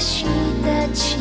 许的情